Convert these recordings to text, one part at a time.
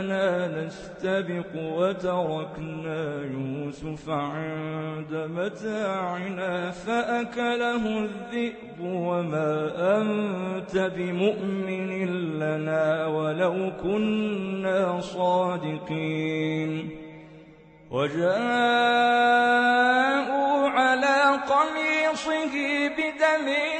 ذهبنا نستبق وتركنا يوسف عند متاعنا فأكله الذئب وما أنت بمؤمن لنا ولو كنا صادقين. وجاءوا على قميصه بدم كذب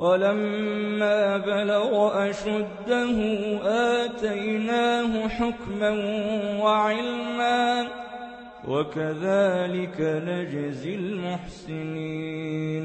ولما بلغ أشده آتيناه حكما وعلما وكذلك نجزي المحسنين.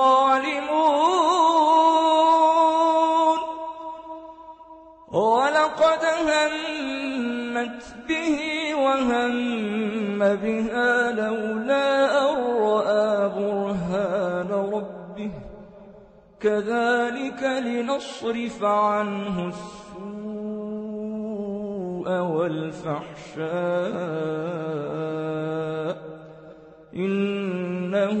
الظالمون. ولقد همت به وهم بها لولا أن رأى برهان ربه. كذلك لنصرف عنه السوء والفحشاء. إنه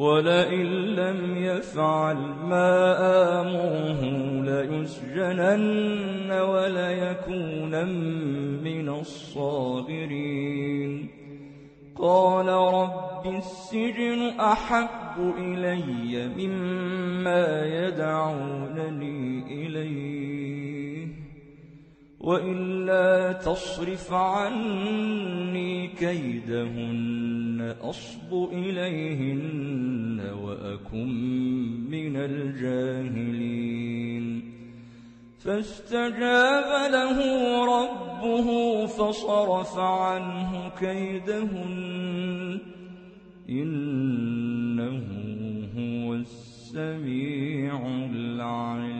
ولئن لم يفعل ما آمره ليسجنن وليكون من الصاغرين. قال رب السجن أحب إلي مما يدعونني إليه. وإلا تصرف عني كيدهن. أصب إليهن وأكن من الجاهلين فاستجاب له ربه فصرف عنه كيدهن إنه هو السميع العليم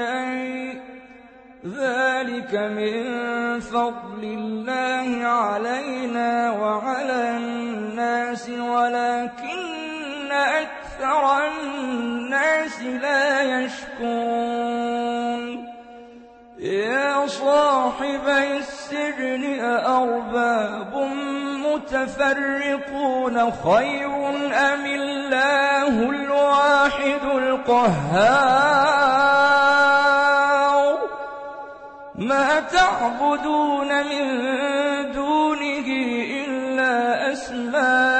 شيء ذلك من فضل الله علينا وعلى الناس ولكن أكثر الناس لا يشكون يا صاحبي السجن أأرباب متفرقون خير أم الله الواحد القهار؟ ما تعبدون من دونه إلا أسماء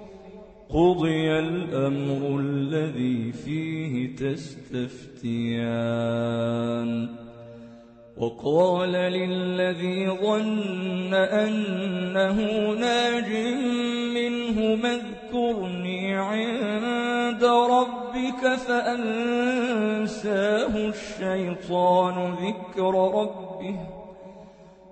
قضي الأمر الذي فيه تستفتيان وقال للذي ظن أنه ناج منه اذكرني عند ربك فأنساه الشيطان ذكر ربه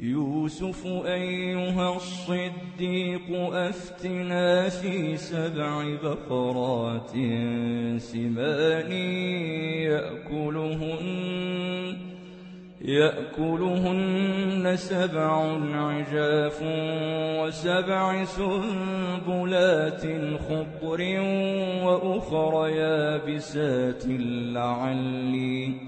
يوسف أيها الصديق أفتنا في سبع بقرات سمان يأكلهن يأكلهن سبع عجاف وسبع سنبلات خضر وأخر يابسات لعلي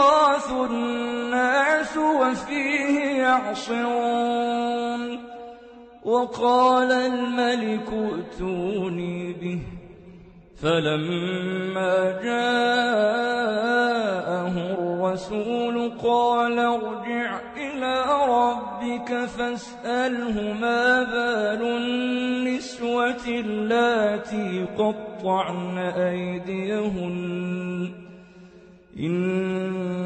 يغاث الناس وفيه يعصرون وقال الملك ائتوني به فلما جاءه الرسول قال ارجع إلى ربك فاسأله ما بال النسوة اللاتي قطعن أيديهن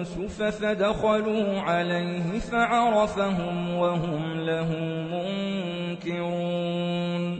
يوسف فدخلوا عليه فعرفهم وهم له منكرون.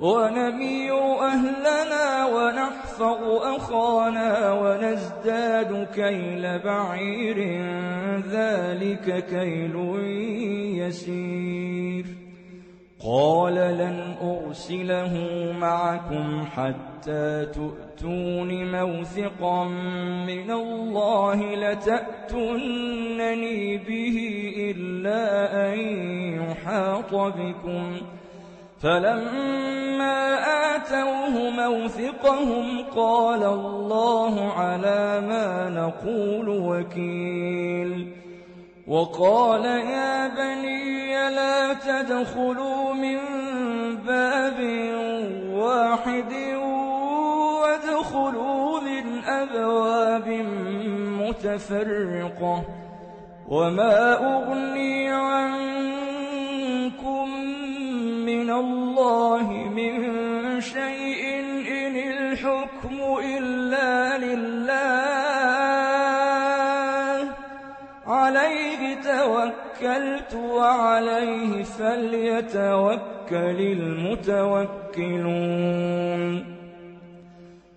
ونمير أهلنا ونحفظ أخانا ونزداد كيل بعير ذلك كيل يسير. قال لن أرسله معكم حتى تؤتون موثقا من الله لتأتونني به إلا أن يحاط بكم. فلما آتوه موثقهم قال الله على ما نقول وكيل وقال يا بني لا تدخلوا من باب واحد وادخلوا من أبواب متفرقة وما أغني عنكم اللَّهِ مِن شَيْءٍ إِنِ الْحُكْمُ إِلَّا لِلَّهِ. عَلَيْهِ تَوَكَّلْتُ وَعَلَيْهِ فَلْيَتَوَكَّلِ الْمُتَوَكِّلُونَ.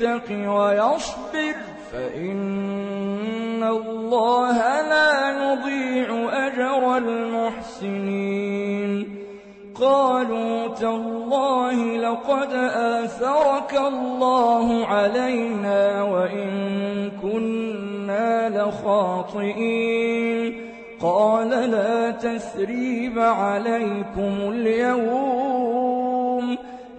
يتق ويصبر فإن الله لا يضيع أجر المحسنين. قالوا تالله لقد آثرك الله علينا وإن كنا لخاطئين. قال لا تثريب عليكم اليوم.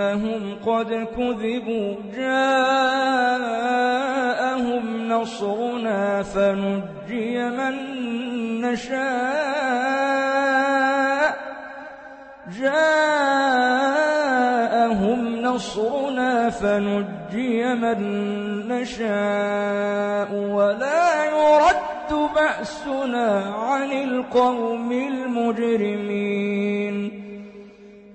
أنهم قد كذبوا. جاءهم نصرنا فنجي من نشاء. جاءهم نصرنا فنجي من نشاء. ولا يرد بأسنا عن القوم المجرمين.